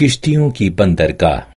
किश्तियों की बंदरगाह।